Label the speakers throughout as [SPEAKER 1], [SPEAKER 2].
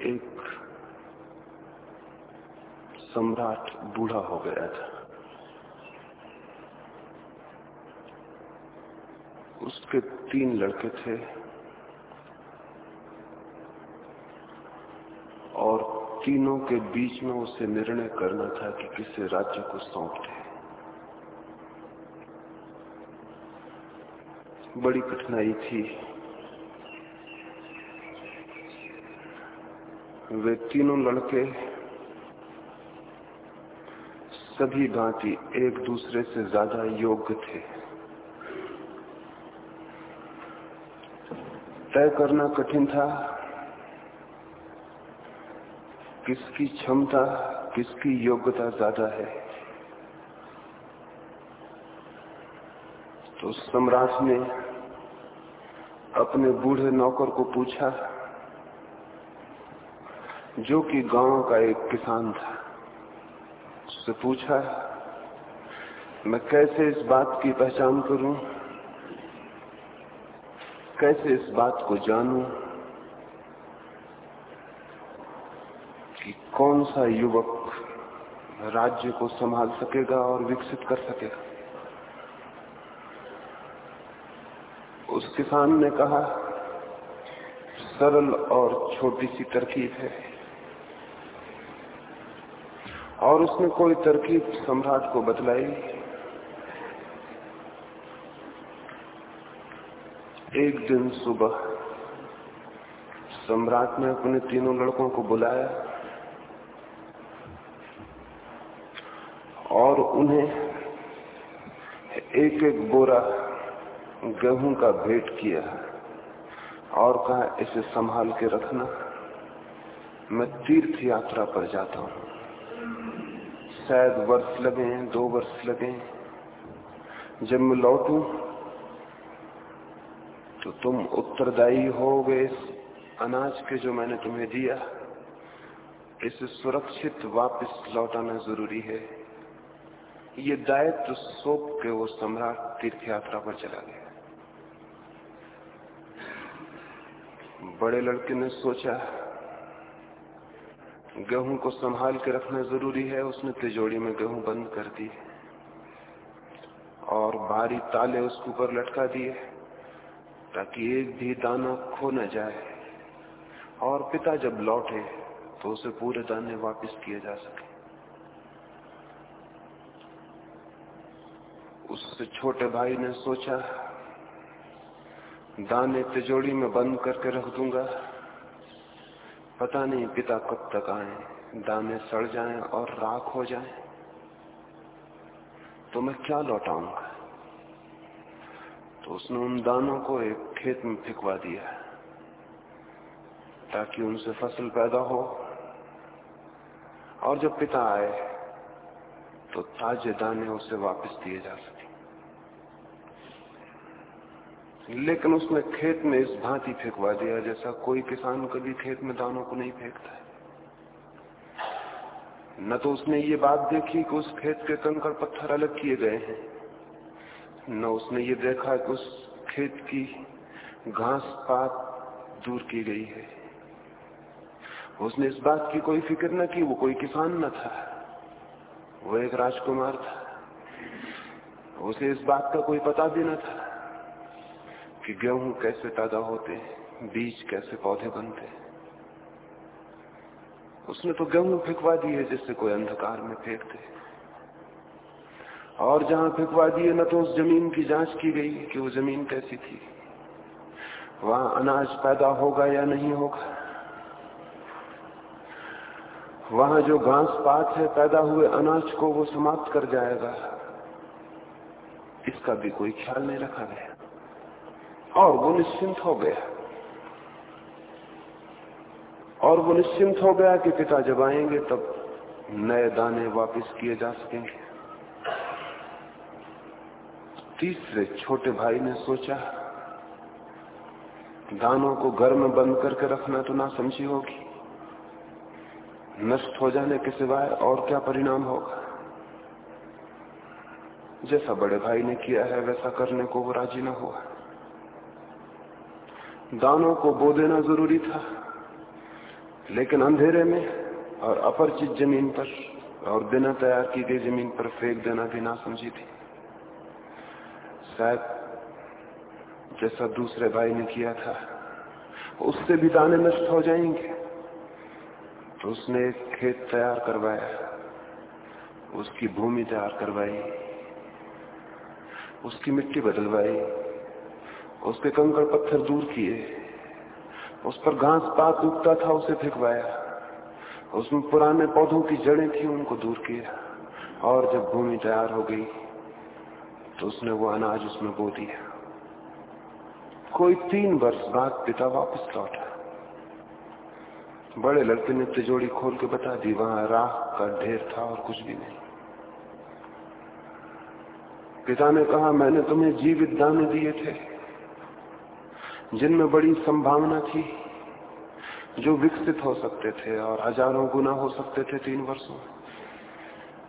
[SPEAKER 1] एक सम्राट बूढ़ा हो गया था। उसके तीन लड़के थे और तीनों के बीच में उसे निर्णय करना था कि किसे राज्य को सौंप। दे बड़ी कठिनाई थी। वे तीनों लड़के सभी भांति एक दूसरे से ज़्यादा योग्य थे। तय करना कठिन था किसकी क्षमता, किसकी योग्यता ज़्यादा है। तो सम्राट ने अपने बूढ़े नौकर को पूछा जो कि गाँव का एक किसान था। उससे पूछा, मैं कैसे इस बात की पहचान करूँ? कैसे इस बात को जानूं कि कौन सा युवक राज्य को संभाल सकेगा और विकसित कर सकेगा? उस किसान ने कहा, सरल और छोटी सी तरकीब है। और उसने कोई तरकीब सम्राट को बतलाई एक दिन सुबह सम्राट ने अपने तीनों लड़कों को बुलाया और उन्हें एक एक बोरा गेहूँ का भेंट किया और कहा, इसे संभाल के रखना। मैं तीर्थ यात्रा पर जाता हूँ। शायद वर्ष लगे हैं, दो वर्ष लगे जब मैं लौटू तो तुम उत्तरदायी हो गए अनाज के जो मैंने तुम्हें दिया। इसे सुरक्षित वापस लौटाना ज़रूरी है। ये दायित्व सौंप के वो सम्राट तीर्थ यात्रा पर चला गया। बड़े लड़के ने सोचा गेहूँ को संभाल के रखना ज़रूरी है। उसने तिजोड़ी में गेहूँ बंद कर दी और भारी ताले उसके ऊपर लटका दिए ताकि एक भी दाना खो न जाए। और पिता जब लौटे तो उसे पूरे दाने वापस किए जा सके। उससे छोटे भाई ने सोचा, दाने तिजोड़ी में बंद करके रख दूँगा। पता नहीं पिता कब तक आए, दाने सड़ जाएँ और राख हो जाएँ। तो मैं क्या लौटाऊँगा? तो उसने उन दानों को एक खेत में फिकवा दिया ताकि उनसे फ़सल पैदा हो। और जब पिता आए तो ताजे दाने उसे वापस दिए जा सके। लेकिन उसने खेत में इस भांति फेंकवा दिया जैसा कोई किसान कभी खेत में दानों को नहीं फेंकता है। न तो उसने ये बात देखी कि उस खेत के कंकड़ पत्थर अलग किए गए हैं, न उसने ये देखा कि उस खेत की घास पात दूर की गई है। उसने इस बात की कोई फ़िक्र न की, वो कोई किसान न था, वो एक राजकुमार था। उसे इस बात का कोई पता भी न था। कि गेहूँ कैसे पैदा होते बीज कैसे पौधे बनते उसने तो गेहूँ फेंकवा दिए जिससे कोई अंधकार में फेंकते और जहाँ फेंकवा दिए न तो उस ज़मीन की जाँच की गई कि वो ज़मीन कैसी थी। वहाँ अनाज पैदा होगा या नहीं होगा। वहाँ जो घास पात है पैदा हुए अनाज को वो समाप्त कर जाएगा। इसका भी कोई ख्याल नहीं रखा गया। और वो निश्चिंत हो गया। और वो निश्चिंत हो गया कि पिता जब आएँगे, तब नए दाने वापस किए जा सकेंगे। तीसरे छोटे भाई ने सोचा, दानों को घर में बंद करके रखना तो ना समझी होगी। नष्ट हो जाने के सिवाय और क्या परिणाम होगा? जैसा बड़े भाई ने किया है, वैसा करने को वो राज़ी न हुआ। दानों को बो देना ज़रूरी था। लेकिन अंधेरे में और अपरिचित ज़मीन पर और बिना तैयार की गई ज़मीन पर फेंक देना भी ना समझी थी। शायद जैसा दूसरे भाई ने किया था, उससे भी दाने नष्ट हो जाएँगे। तो उसने एक खेत तैयार करवाया, उसकी भूमि तैयार करवाई, उसकी मिट्टी बदलवाई उसके कंकड़ पत्थर दूर किए। उस पर घास पात उगता था, उसे फेंकवाया। उसमें पुराने पौधों की जड़ें थी, उनको दूर किया। और जब भूमि तैयार हो गई तो उसने वो अनाज उसमें बो दिया। कोई तीन वर्ष बाद पिता वापस लौटा। बड़े लड़के ने तिजोड़ी खोल के बता दी, वहाँ राह का ढेर था और कुछ भी नहीं। पिता ने कहा, मैंने तुम्हें जीवित दाने दिए थे। जिनमें बड़ी संभावना थी, जो विकसित हो सकते थे और हज़ारों गुना हो सकते थे तीन वर्षों में।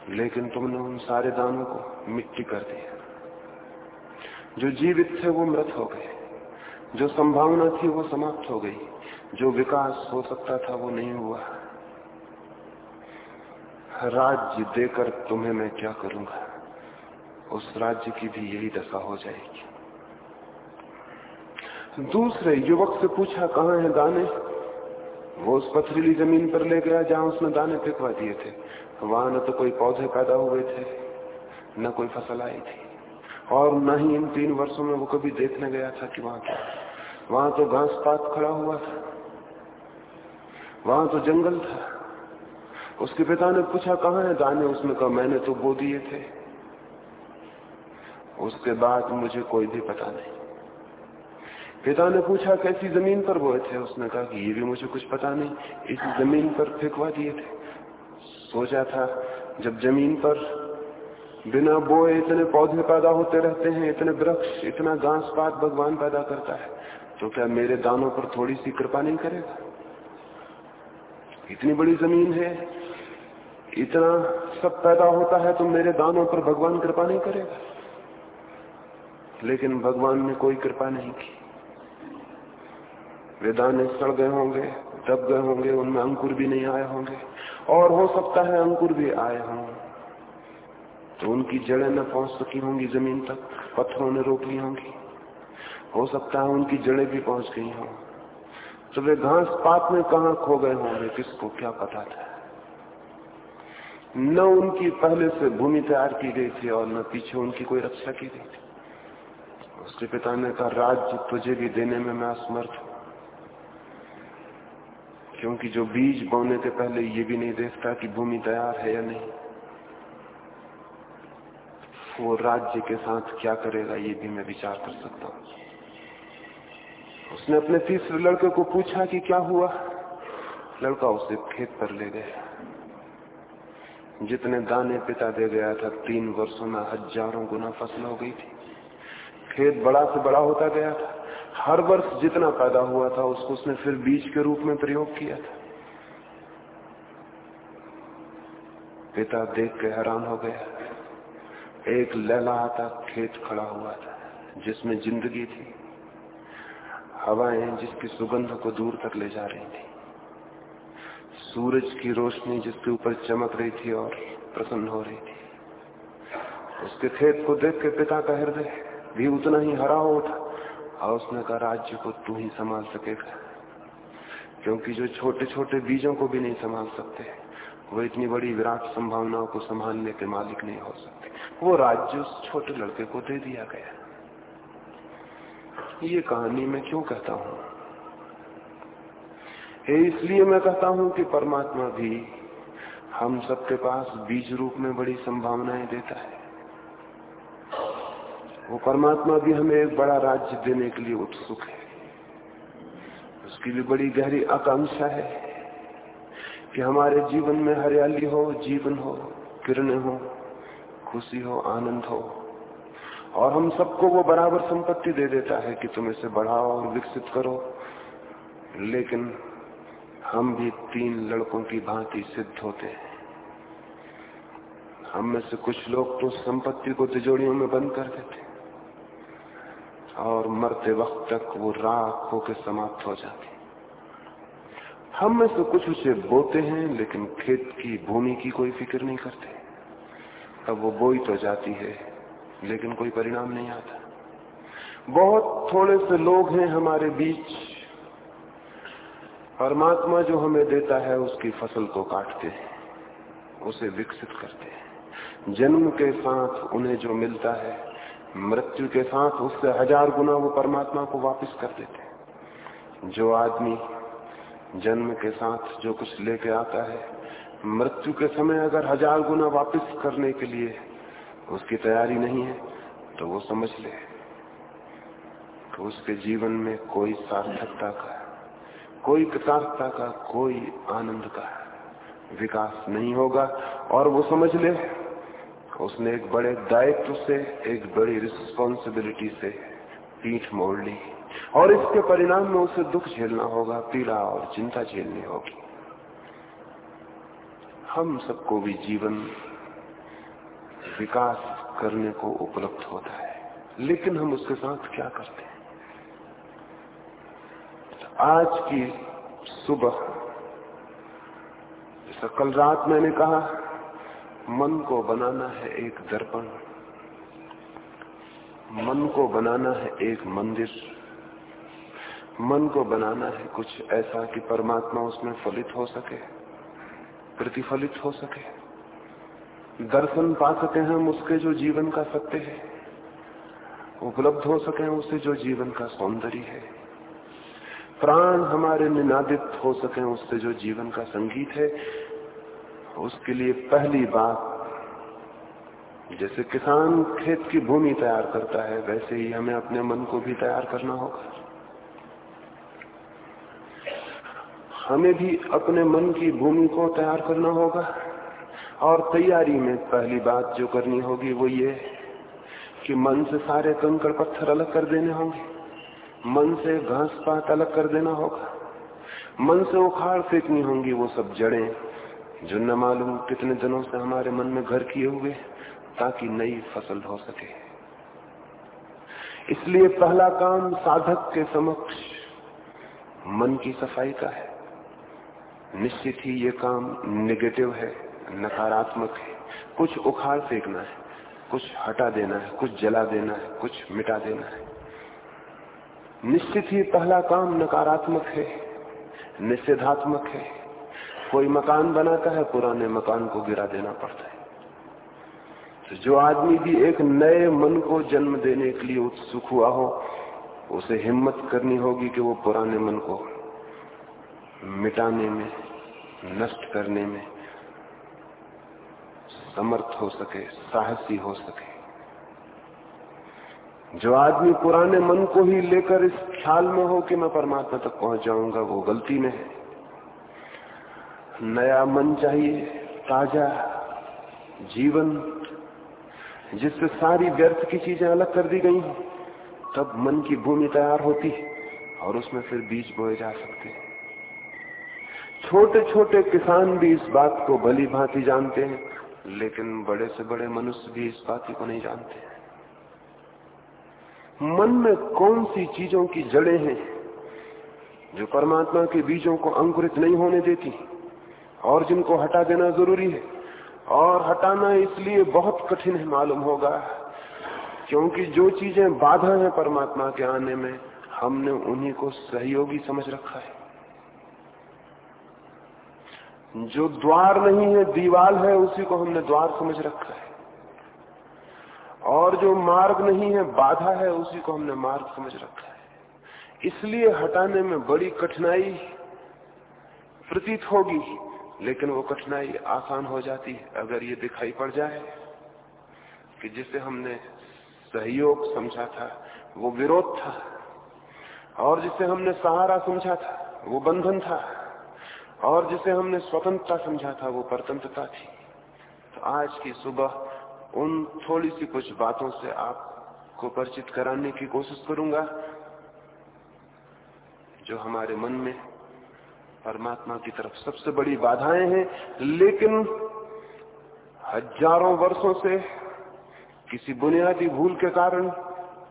[SPEAKER 1] लेकिन तुमने उन सारे दानों को मिट्टी कर दिया। जो जीवित थे, वो मृत हो गए। जो संभावना थी, वो समाप्त हो गई। जो विकास हो सकता था, वो नहीं हुआ। राज्य देकर तुम्हें मैं क्या करूँगा? उस राज्य की भी यही दशा हो जाएगी। दूसरे युवक से पूछा, कहाँ है दाने? वो उस पथरीली ज़मीन पर ले गया, जहाँ उसने दाने फेंकवा दिए थे। वहाँ न तो कोई पौधे पैदा हुए थे, न कोई फ़सल आई थी। और न ही इन तीन वर्षों में वो कभी देखने गया था कि वहाँ क्या वहाँ तो घास पात खड़ा हुआ था। वहाँ तो जंगल था। उसके पिता ने पूछा, कहा है दाने? उसने कहा, मैंने तो बो दिए थे। उसके बाद मुझे कोई भी पता नहीं। पिता ने पूछा, कैसी ज़मीन पर बोए थे? उसने कहा कि, ये भी मुझे कुछ पता नहीं। इस ज़मीन पर फेंकवा दिए थे। सोचा था, जब ज़मीन पर बिना बोए इतने पौधे पैदा होते रहते हैं, इतने वृक्ष, इतना घास पात भगवान पैदा करता है तो क्या मेरे दानों पर थोड़ी सी कृपा नहीं करेगा? इतनी बड़ी ज़मीन है, इतना सब पैदा होता है तो मेरे दानों पर भगवान कृपा नहीं करेगा? लेकिन भगवान ने कोई कृपा नहीं की। वे दाने सड़ गए होंगे, दब गए होंगे, उनमें अंकुर भी नहीं आए होंगे। और हो सकता है अंकुर भी आए हों। तो उनकी जड़ें न पहुँच सकी होंगी ज़मीन तक, पत्थरों ने रोक ली होंगी। हो सकता है उनकी जड़ें भी पहुँच गई हों। तो वे घास पात में कहा खो गए होंगे, किसको क्या पता था? न उनकी पहले से भूमि तैयार की गई थी और न पीछे उनकी कोई रक्षा की गई थी। उसके पिता ने कहा राज्य तुझे भी देने में मैं असमर्थ हूँ। क्योंकि जो बीज बोने के पहले ये भी नहीं देखता कि भूमि तैयार है या नहीं। वो राज्य के साथ क्या करेगा, ये भी मैं विचार कर सकता हूँ। उसने अपने तीसरे लड़के को पूछा कि क्या हुआ? लड़का उसे खेत पर ले गया। जितने दाने पिता दे गया था, तीन वर्षों में हज़ारों गुना फ़सल हो गई थी। खेत बड़ा से बड़ा होता गया था। हर वर्ष जितना पैदा हुआ था, उसको उसने फिर बीज के रूप में प्रयोग किया था। पिता देख के हैरान हो गया। एक लहलाता खेत खड़ा हुआ था, जिसमें ज़िंदगी थी। हवाएँ जिसकी सुगंध को दूर तक ले जा रही थी। सूरज की रोशनी जिसके ऊपर चमक रही थी और प्रसन्न हो रही थी। उसके खेत को देख के पिता का हृदय भी उतना ही हरा हो उठा। और उसने कहा, राज्य को तू ही संभाल सकेगा क्योंकि जो छोटे छोटे बीजों को भी नहीं संभाल सकते, वो इतनी बड़ी विराट संभावनाओं को संभालने के मालिक नहीं हो सकते। वो राज्य उस छोटे लड़के को दे दिया गया। ये कहानी मैं क्यों कहता हूँ? इसलिए मैं कहता हूँ कि परमात्मा भी हम सबके पास बीज रूप में बड़ी संभावनाएँ देता है। वो परमात्मा भी हमें एक बड़ा राज्य देने के लिए उत्सुक है। उसकी भी बड़ी गहरी आकांक्षा है कि हमारे जीवन में हरियाली हो, जीवन हो, किरणें हो, खुशी हो, आनंद हो। और हम सबको वो बराबर संपत्ति दे देता है कि तुम इसे बढ़ाओ और विकसित करो। लेकिन हम भी तीन लड़कों की भांति सिद्ध होते हैं। हम में से कुछ लोग तो संपत्ति को तिजोड़ियों में बंद कर देते और मरते वक्त तक वो राख होकर समाप्त हो जाती हम में से कुछ उसे बोते हैं, लेकिन खेत की भूमि की कोई फ़िक्र नहीं करते। अब वो बोई तो जाती है, लेकिन कोई परिणाम नहीं आता। बहुत थोड़े से लोग हैं हमारे बीच, परमात्मा जो हमें देता है, उसकी फ़सल को काटते हैं, उसे विकसित करते हैं। जन्म के साथ उन्हें जो मिलता है मृत्यु के साथ उससे हज़ार गुना वो परमात्मा को वापस कर देते हैं। जो आदमी जन्म के साथ जो कुछ लेके आता है, मृत्यु के समय अगर हज़ार गुना वापस करने के लिए उसकी तैयारी नहीं है तो वो समझ ले तो उसके जीवन में कोई सार्थकता का, कोई कृतार्थता का कोई आनंद का विकास नहीं होगा और वो समझ ले उसने एक बड़े दायित्व से, एक बड़ी रिस्पॉन्सिबिलिटी से पीठ मोड़ ली। और इसके परिणाम में उसे दुख झेलना होगा, पीड़ा और चिंता झेलनी होगी। हम सबको भी जीवन विकास करने को उपलब्ध होता है, लेकिन हम उसके साथ क्या करते हैं? आज की सुबह कल रात मैंने कहा मन को बनाना है एक दर्पण। मन को बनाना है एक मंदिर। मन को बनाना है कुछ ऐसा कि परमात्मा उसमें फलित हो सके, प्रतिफलित हो सके। दर्शन पा सके हम उसके जो जीवन का सत्य है। उपलब्ध हो सके उसे जो जीवन का सौंदर्य है। प्राण हमारे निनादित हो सके उससे जो जीवन का संगीत है। उसके लिए पहली बात, जैसे किसान खेत की भूमि तैयार करता है, वैसे ही हमें अपने मन को भी तैयार करना होगा। हमें भी अपने मन की भूमि को तैयार करना होगा। और तैयारी में पहली बात जो करनी होगी वो ये कि मन से सारे कंकड़ पत्थर अलग कर देने होंगे। मन से घास पात अलग कर देना होगा। मन से उखाड़ फेंकनी होंगी वो सब जड़ें। जो न मालूम कितने दिनों से हमारे मन में घर किए हुए ताकि नई फ़सल हो सके। इसलिए पहला काम साधक के समक्ष मन की सफ़ाई का है। निश्चित ही ये काम निगेटिव है, नकारात्मक है। कुछ उखाड़ फेंकना है, कुछ हटा देना है, कुछ जला देना है, कुछ मिटा देना है। निश्चित ही पहला काम नकारात्मक है, निषेधात्मक है। कोई मकान बनाता है, पुराने मकान को गिरा देना पड़ता है। तो जो आदमी भी एक नए मन को जन्म देने के लिए उत्सुक हुआ हो, उसे हिम्मत करनी होगी कि वो पुराने मन को मिटाने में, नष्ट करने में समर्थ हो सके, साहसी हो सके। जो आदमी पुराने मन को ही लेकर इस ख्याल में हो कि मैं परमात्मा तक पहुँच जाऊँगा, वो गलती में है। नया मन चाहिए, ताज़ा जीवन, जिससे सारी व्यर्थ की चीज़ें अलग कर दी गई तब मन की भूमि तैयार होती है और उसमें फिर बीज बोए जा सकते हैं। छोटे छोटे किसान भी इस बात को भली भांति जानते हैं, लेकिन बड़े से बड़े मनुष्य भी इस बात को नहीं जानते। मन में कौन सी चीज़ों की जड़ें हैं, जो परमात्मा के बीजों को अंकुरित नहीं होने देती? और जिनको हटा देना ज़रूरी है। और हटाना इसलिए बहुत कठिन है, मालूम होगा, क्योंकि जो चीज़ें बाधा है परमात्मा के आने में, हमने उन्हीं को सहयोगी समझ रखा है। जो द्वार नहीं है दीवाल है, उसी को हमने द्वार समझ रखा है। और जो मार्ग नहीं है, बाधा है, उसी को हमने मार्ग समझ रखा है। इसलिए हटाने में बड़ी कठिनाई प्रतीत होगी। लेकिन वो कठिनाई आसान हो जाती है, अगर ये दिखाई पड़ जाए कि जिसे हमने सहयोग समझा था, वो विरोध था, और जिसे हमने सहारा समझा था, वो बंधन था, और जिसे हमने स्वतंत्रता समझा था, वो परतंत्रता थी। तो आज की सुबह उन थोड़ी सी कुछ बातों से आपको परिचित कराने की कोशिश करूँगा, जो हमारे मन में परमात्मा की तरफ़ सबसे बड़ी बाधाएँ हैं, लेकिन हज़ारों वर्षों से किसी बुनियादी भूल के कारण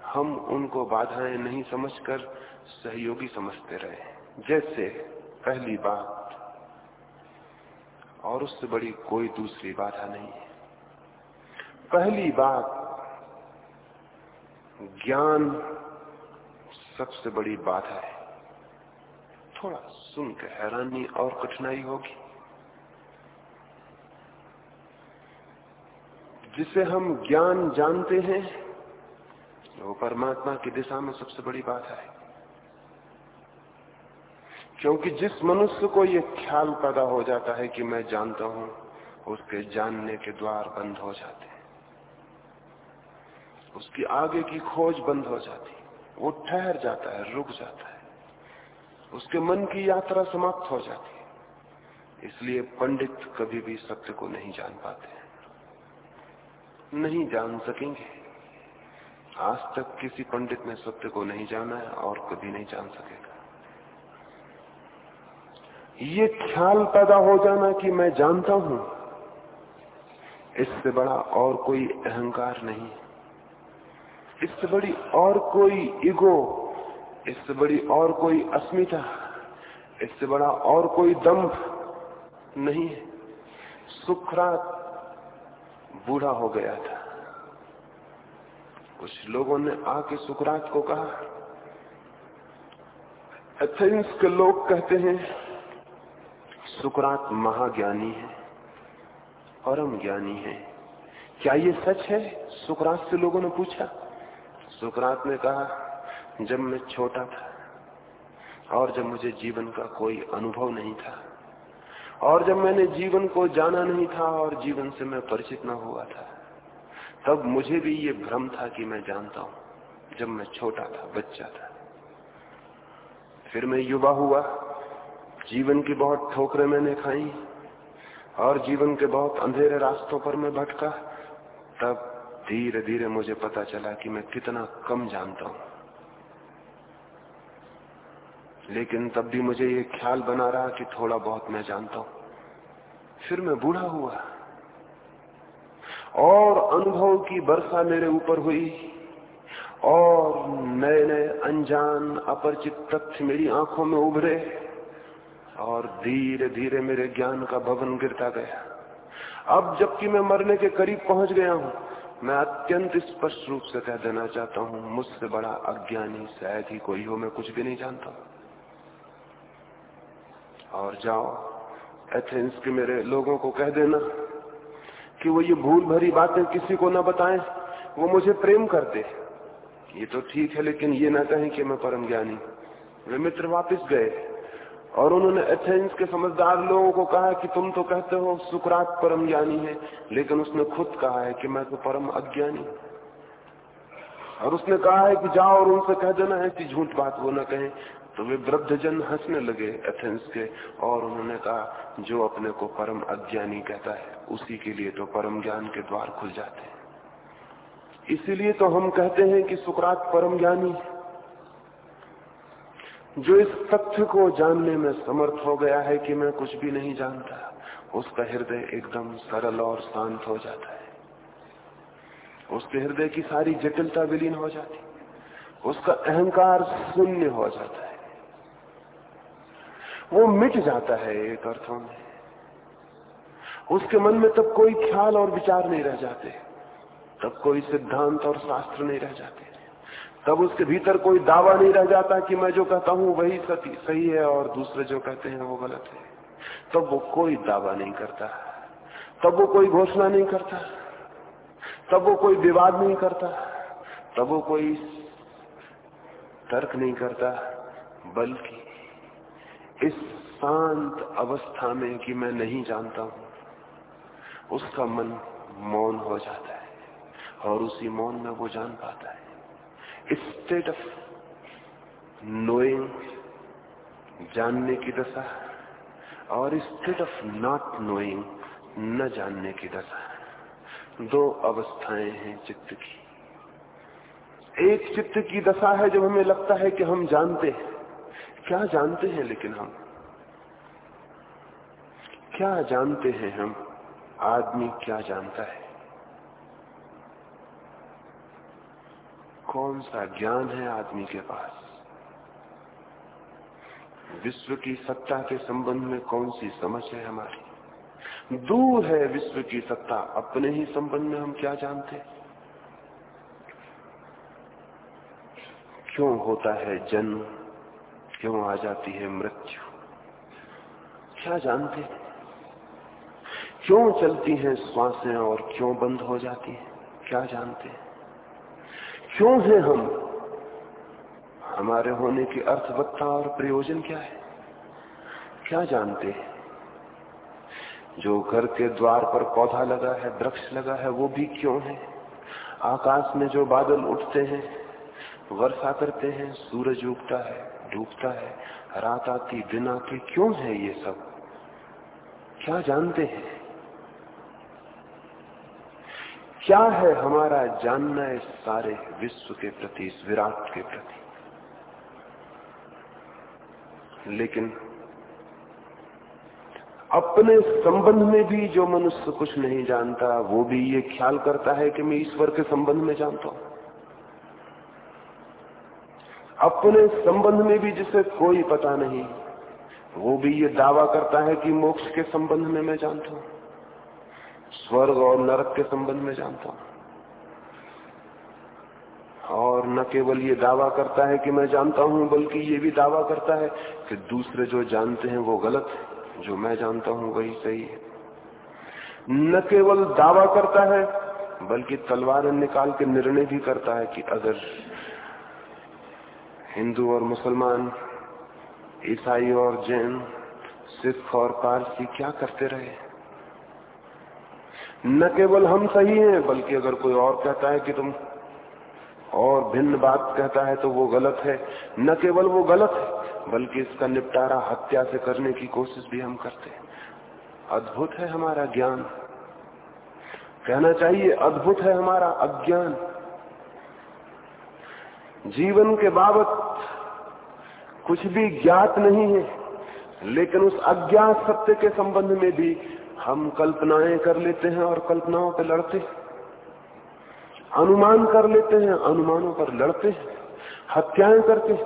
[SPEAKER 1] हम उनको बाधाएँ नहीं समझकर सहयोगी समझते रहे जैसे पहली बात, और उससे बड़ी कोई दूसरी बाधा नहीं है। पहली बात, ज्ञान सबसे बड़ी बाधा है। थोड़ा सुन के हैरानी और कठिनाई होगी। जिसे हम ज्ञान जानते हैं, वो परमात्मा की दिशा में सबसे बड़ी बात है। क्योंकि जिस मनुष्य को यह ख्याल पैदा हो जाता है कि मैं जानता हूँ, उसके जानने के द्वार बंद हो जाते हैं। उसकी आगे की खोज बंद हो जाती वो ठहर जाता है, रुक जाता है। उसके मन की यात्रा समाप्त हो जाती है। इसलिए पंडित कभी भी सत्य को नहीं जान पाते नहीं जान सकेंगे। आज तक किसी पंडित ने सत्य को नहीं जाना है और कभी नहीं जान सकेगा। ये ख्याल पैदा हो जाना कि मैं जानता हूँ, इससे बड़ा और कोई अहंकार नहीं। इससे बड़ी और कोई ईगो इससे बड़ी और कोई अस्मिता, इससे बड़ा और कोई दम्भ नहीं है। सुखरात बूढ़ा हो गया था। कुछ लोगों ने आके सुकरात को कहा एथेंस के लोग कहते हैं सुकरात महाज्ञानी है, परम ज्ञानी है। क्या ये सच है? सुकरात से लोगों ने पूछा। सुकरात ने कहा जब मैं छोटा था और जब मुझे जीवन का कोई अनुभव नहीं था और जब मैंने जीवन को जाना नहीं था और जीवन से मैं परिचित न हुआ था, तब मुझे भी ये भ्रम था कि मैं जानता हूँ, जब मैं छोटा था, बच्चा था। फिर मैं युवा हुआ, जीवन की बहुत ठोकरें मैंने खाई और जीवन के बहुत अंधेरे रास्तों पर मैं भटका, तब धीरे धीरे मुझे पता चला कि मैं कितना कम जानता हूँ। लेकिन तब भी मुझे ये ख्याल बना रहा कि थोड़ा बहुत मैं जानता हूँ। फिर मैं बूढ़ा हुआ। और अनुभव की वर्षा मेरे ऊपर हुई। और नए नए अनजान, अपरिचित तथ्य मेरी आँखों में उभरे। और धीरे धीरे मेरे ज्ञान का भवन गिरता गया। अब जबकि मैं मरने के करीब पहुँच गया हूँ, मैं अत्यंत स्पष्ट रूप से कह देना चाहता हूँ, मुझसे बड़ा अज्ञानी शायद ही कोई हो, मैं कुछ भी नहीं जानता। और जाओ, एथेंस के मेरे लोगों को कह देना कि वो ये भूल भरी बातें किसी को ना बताएँ, वो मुझे प्रेम करते ये तो ठीक है, लेकिन ये ना कहें कि मैं परम ज्ञानी। वे मित्र वापस गए और उन्होंने एथेंस के समझदार लोगों को कहा कि तुम तो कहते हो, सुकरात परम ज्ञानी है, लेकिन उसने खुद कहा है कि मैं तो परम अज्ञानी। और उसने कहा है कि जाओ और उनसे कह देना है कि झूठ बात वो न कहें तो वे वृद्ध जन हंसने लगे एथेंस के, और उन्होंने कहा, जो अपने को परम अज्ञानी कहता है, उसी के लिए तो परम ज्ञान के द्वार खुल जाते हैं। इसीलिए तो हम कहते हैं कि सुकरात परम ज्ञानी जो इस तथ्य को जानने में समर्थ हो गया है कि मैं कुछ भी नहीं जानता, उसका हृदय एकदम सरल और शांत हो जाता है। उसके हृदय की सारी जटिलता विलीन हो जाती, उसका अहंकार शून्य हो जाता है। वो मिट जाता है एक अर्थों में। उसके मन में तब कोई ख्याल और विचार नहीं रह जाते, तब कोई सिद्धांत और शास्त्र नहीं रह जाते। तब उसके भीतर कोई दावा नहीं रह जाता कि मैं जो कहता हूँ वही सती, सही है और दूसरे जो कहते हैं वो गलत है। तब वो कोई दावा नहीं करता, तब वो कोई घोषणा नहीं करता, तब वो कोई विवाद नहीं करता, तब वो कोई तर्क नहीं करता, बल्कि इस शांत अवस्था में कि मैं नहीं जानता हूँ, उसका मन मौन हो जाता है और उसी मौन में वो जान पाता है। स्टेट ऑफ़ नोइंग जानने की दशा और स्टेट ऑफ़ नॉट नोइंग न जानने की दशा। दो अवस्थाएँ हैं चित्त की। एक चित्त की दशा है जब हमें लगता है कि हम जानते हैं। क्या जानते हैं लेकिन हम? क्या जानते हैं हम? आदमी क्या जानता है? कौन सा ज्ञान है आदमी के पास? विश्व की सत्ता के संबंध में कौन सी समझ है हमारी? दूर है विश्व की सत्ता, अपने ही संबंध में हम क्या जानते क्यों होता है जन्म? क्यों आ जाती है मृत्यु? क्या जानते क्यों चलती हैं श्वासें और क्यों बंद हो जाती है? क्या जानते क्यों है हम? हमारे होने की अर्थवत्ता और प्रयोजन क्या है? क्या जानते हैं? जो घर के द्वार पर पौधा लगा है, वृक्ष लगा है, वो भी क्यों है? आकाश में जो बादल उठते हैं, वर्षा करते हैं, सूरज उगता है डूबता है, रात आती, दिन आती, क्यों है ये सब? क्या जानते हैं? क्या है हमारा जानना इस सारे विश्व के प्रति, इस विराट के प्रति? लेकिन अपने संबंध में भी जो मनुष्य कुछ नहीं जानता, वो भी ये ख्याल करता है कि मैं ईश्वर के संबंध में जानता हूँ। अपने संबंध में भी जिसे कोई पता नहीं, वो भी ये दावा करता है कि मोक्ष के संबंध में मैं जानता हूँ, स्वर्ग और नरक के संबंध में जानता हूँ। और न केवल ये दावा करता है कि मैं जानता हूँ, बल्कि ये भी दावा करता है कि दूसरे जो जानते हैं वो गलत है, जो मैं जानता हूँ वही सही है। न केवल दावा करता है, बल्कि तलवार निकाल के निर्णय भी करता है कि अगर हिंदू और मुसलमान, ईसाई और जैन, सिख और पारसी क्या करते रहे? न केवल हम सही हैं, बल्कि अगर कोई और कहता है कि तुम और भिन्न बात कहता है तो वो गलत है। न केवल वो गलत है, बल्कि इसका निपटारा हत्या से करने की कोशिश भी हम करते हैं। अद्भुत है हमारा ज्ञान। कहना चाहिए, अद्भुत है हमारा अज्ञान। जीवन के बाबत कुछ भी ज्ञात नहीं है, लेकिन उस अज्ञात सत्य के संबंध में भी हम कल्पनाएँ कर लेते हैं और कल्पनाओं पर लड़ते अनुमान कर लेते हैं, अनुमानों पर लड़ते हत्याएँ करते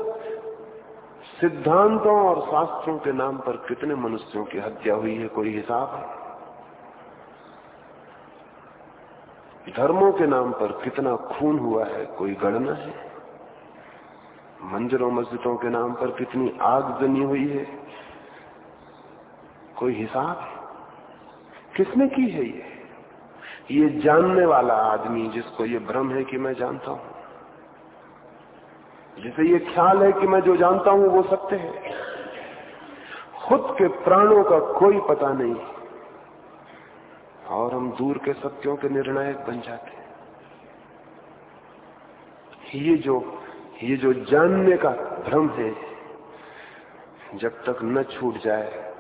[SPEAKER 1] सिद्धांतों और शास्त्रों के नाम पर कितने मनुष्यों की हत्या हुई है, कोई हिसाब है? धर्मों के नाम पर कितना खून हुआ है, कोई गणना है? मंदिरों मस्जिदों के नाम पर कितनी आग जमी हुई है? कोई हिसाब है? किसने की है ये? ये जानने वाला आदमी जिसको ये भ्रम है कि मैं जानता हूँ, जिसे ये ख्याल है कि मैं जो जानता हूँ वो सत्य है। खुद के प्राणों का कोई पता नहीं और हम दूर के सत्यों के निर्णायक बन जाते हैं। ये जो ये जो जानने का भ्रम है, जब तक न छूट जाए,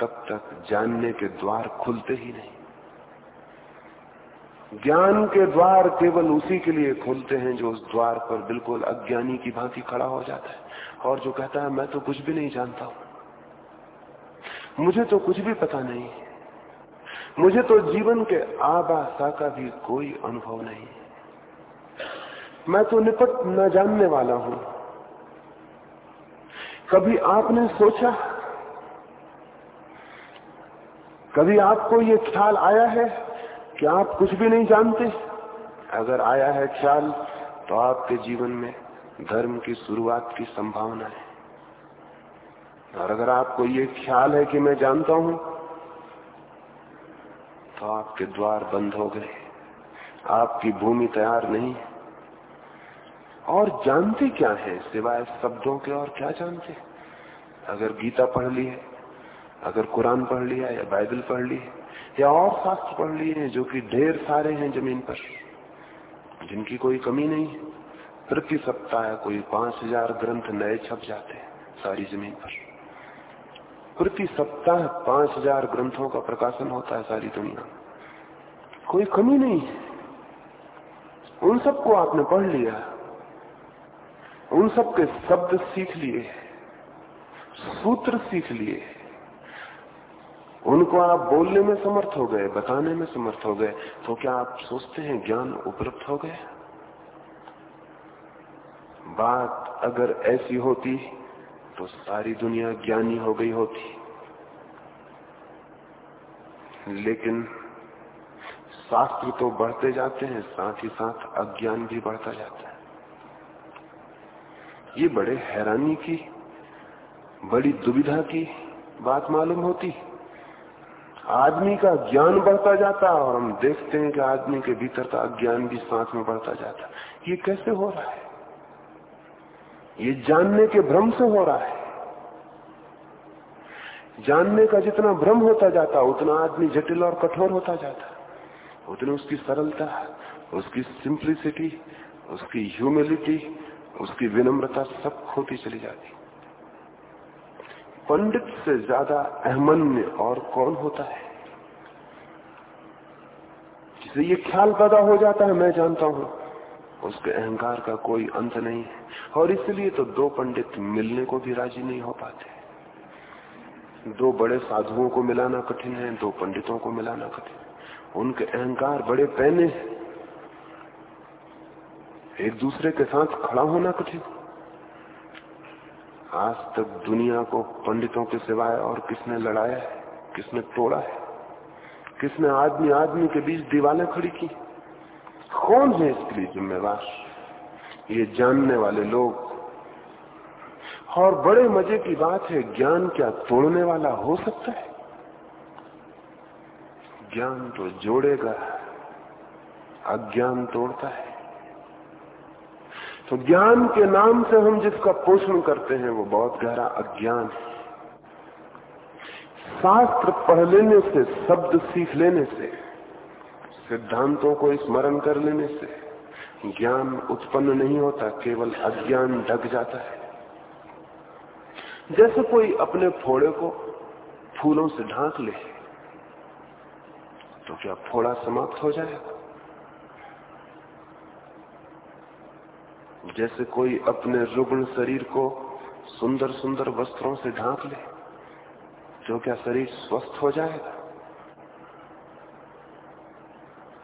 [SPEAKER 1] तब तक जानने के द्वार खुलते ही नहीं। ज्ञान के द्वार केवल उसी के लिए खुलते हैं जो उस द्वार पर बिल्कुल अज्ञानी की भांति खड़ा हो जाता है। और जो कहता है, मैं तो कुछ भी नहीं जानता हूँ। मुझे तो कुछ भी पता नहीं। मुझे तो जीवन के आबासा का भी कोई अनुभव नहीं। मैं तो निपट न जानने वाला हूँ। कभी आपने सोचा? कभी आपको ये ख्याल आया है कि आप कुछ भी नहीं जानते? अगर आया है ख्याल तो आपके जीवन में धर्म की शुरुआत की संभावना है। और अगर आपको ये ख्याल है कि मैं जानता हूँ तो आपके द्वार बंद हो गए। आपकी भूमि तैयार नहीं। और जानते क्या है? सिवाय शब्दों के और क्या जानते अगर गीता पढ़ ली है, अगर कुरान पढ़ लिया या बाइबल पढ़ ली है, या और शास्त्र पढ़ लिए हैं जो कि ढेर सारे हैं ज़मीन पर, जिनकी कोई कमी नहीं प्रति सप्ताह कोई पाँच हज़ार ग्रंथ नए छप जाते हैं सारी ज़मीन पर। प्रति सप्ताह पाँच हज़ार ग्रंथों का प्रकाशन होता है सारी दुनिया कोई कमी नहीं है। उन सबको आपने पढ़ लिया। उन सबके शब्द सीख लिए, सूत्र सीख लिए। उनको आप बोलने में समर्थ हो गए, बताने में समर्थ हो गए तो क्या आप सोचते हैं ज्ञान उपलब्ध हो गए बात अगर ऐसी होती तो सारी दुनिया ज्ञानी हो गई होती। लेकिन शास्त्र तो बढ़ते जाते हैं, साथ ही साथ अज्ञान भी बढ़ता जाता है। ये बड़े हैरानी की, बड़ी दुविधा की बात मालूम होती। आदमी का ज्ञान बढ़ता जाता और हम देखते हैं कि आदमी के भीतर का अज्ञान भी साथ में बढ़ता जाता। ये कैसे हो रहा है? ये जानने के भ्रम से हो रहा है। जानने का जितना भ्रम होता जाता, उतना आदमी जटिल और कठोर होता जाता। उतनी उसकी सरलता, उसकी सिंप्लिसिटी उसकी ह्यूमिलिटी उसकी विनम्रता सब खोती चली जाती। पंडित से ज़्यादा अहमन्य और कौन होता है? जिसे ये ख्याल पैदा हो जाता है, मैं जानता हूँ, उसके अहंकार का कोई अंत नहीं है। और इसलिए तो दो पंडित मिलने को भी राज़ी नहीं हो पाते। दो बड़े साधुओं को मिलाना कठिन है, दो पंडितों को मिलाना कठिन। उनके अहंकार बड़े पहने एक दूसरे के साथ खड़ा होना कठिन। आज तक दुनिया को पंडितों के सिवाय और किसने लड़ाया है, किसने तोड़ा है, किसने आदमी आदमी के बीच दीवारें खड़ी की? कौन है इसके लिए जिम्मेवार? ये जानने वाले लोग। और बड़े मज़े की बात है, ज्ञान क्या तोड़ने वाला हो सकता है? ज्ञान तो जोड़ेगा, अज्ञान तोड़ता है। तो ज्ञान के नाम से हम जिसका पोषण करते हैं, वो बहुत गहरा अज्ञान है। शास्त्र पढ़ लेने से, शब्द सीख लेने से, सिद्धांतों को स्मरण कर लेने से, ज्ञान उत्पन्न नहीं होता, केवल अज्ञान ढक जाता है। जैसे कोई अपने फोड़े को फूलों से ढांक ले तो क्या फोड़ा समाप्त हो जाएगा? जैसे कोई अपने रुग्ण शरीर को सुंदर सुंदर वस्त्रों से ढांक ले तो क्या शरीर स्वस्थ हो जाएगा?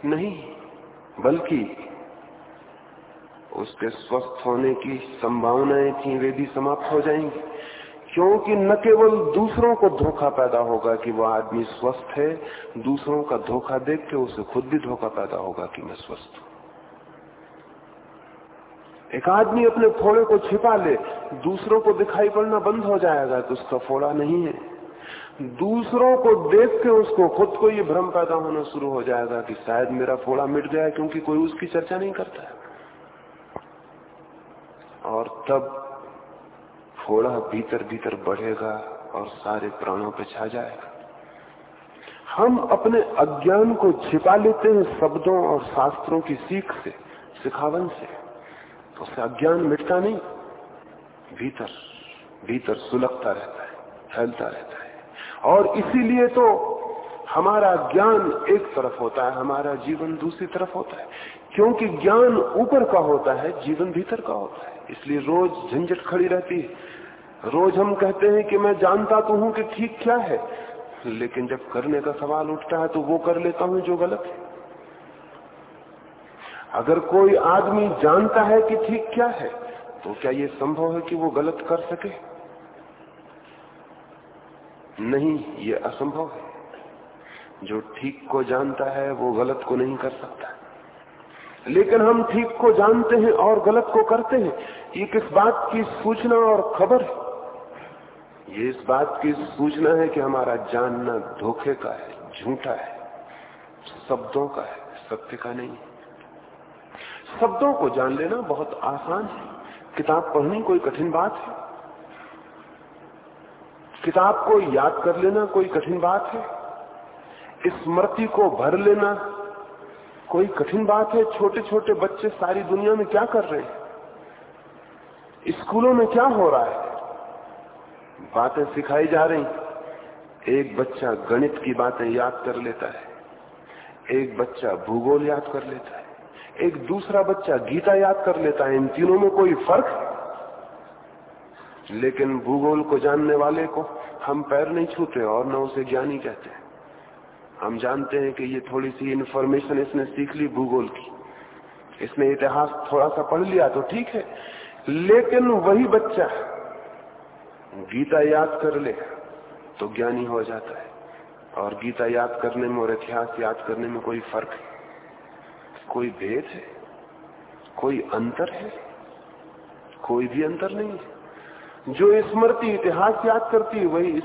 [SPEAKER 1] नहीं, बल्कि उसके स्वस्थ होने की संभावनाएँ थी, वे भी समाप्त हो जाएँगी। क्योंकि न केवल दूसरों को धोखा पैदा होगा कि वह आदमी स्वस्थ है, दूसरों का धोखा देख के उसे खुद भी धोखा पैदा होगा कि मैं स्वस्थ हूँ। एक आदमी अपने फोड़े को छिपा ले, दूसरों को दिखाई पड़ना बंद हो जाएगा तो उसका फोड़ा नहीं है। दूसरों को देख के उसको, खुद को ये भ्रम पैदा होना शुरू हो जाएगा कि शायद मेरा फोड़ा मिट गया क्योंकि कोई उसकी चर्चा नहीं करता और तब फोड़ा भीतर भीतर बढ़ेगा और सारे प्राणों पे छा जाएगा। हम अपने अज्ञान को छिपा लेते हैं शब्दों और शास्त्रों की सीख से, सिखावन से। उससे अज्ञान मिटता नहीं, भीतर भीतर सुलगता रहता है, फैलता रहता है। और इसीलिए तो हमारा ज्ञान एक तरफ़ होता है, हमारा जीवन दूसरी तरफ़ होता है। क्योंकि ज्ञान ऊपर का होता है, जीवन भीतर का होता है। इसलिए रोज झंझट खड़ी रहती है। रोज हम कहते हैं कि मैं जानता तो हूँ कि ठीक क्या है, लेकिन जब करने का सवाल उठता है तो वो कर लेता हूँ जो गलत है। अगर कोई आदमी जानता है कि ठीक क्या है तो क्या ये संभव है कि वो गलत कर सके? नहीं, ये असंभव है। जो ठीक को जानता है, वो गलत को नहीं कर सकता। लेकिन हम ठीक को जानते हैं और गलत को करते हैं। ये किस बात की सूचना और खबर है? ये इस बात की सूचना है कि हमारा जानना धोखे का है, झूठा है, शब्दों का है, सत्य का नहीं शब्दों को जान लेना बहुत आसान है। किताब पढ़नी कोई कठिन बात है। किताब को याद कर लेना कोई कठिन बात है। स्मृति को भर लेना कोई कठिन बात है। छोटे छोटे बच्चे सारी दुनिया में क्या कर रहे हैं? स्कूलों में क्या हो रहा है? बातें सिखाई जा रही एक बच्चा गणित की बातें याद कर लेता है। एक बच्चा भूगोल याद कर लेता है। एक दूसरा बच्चा गीता याद कर लेता है, इन तीनों में कोई फ़र्क? लेकिन भूगोल को जानने वाले को हम पैर नहीं छूते और न उसे ज्ञानी कहते हैं। हम जानते हैं कि ये थोड़ी सी इन्फॉर्मेशन इसने सीख ली भूगोल की। इसने इतिहास थोड़ा सा पढ़ लिया तो ठीक है, लेकिन वही बच्चा गीता याद कर ले तो ज्ञानी हो जाता है। और गीता याद करने में और इतिहास याद करने में कोई फ़र्क है? कोई भेद है? कोई अंतर है? कोई भी अंतर नहीं जो स्मृति इतिहास याद करती है, वही